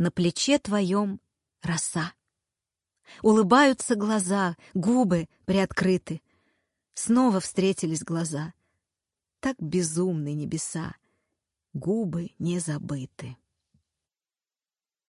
На плече твоем роса. Улыбаются глаза, губы приоткрыты. Снова встретились глаза. Так безумны небеса, губы не забыты.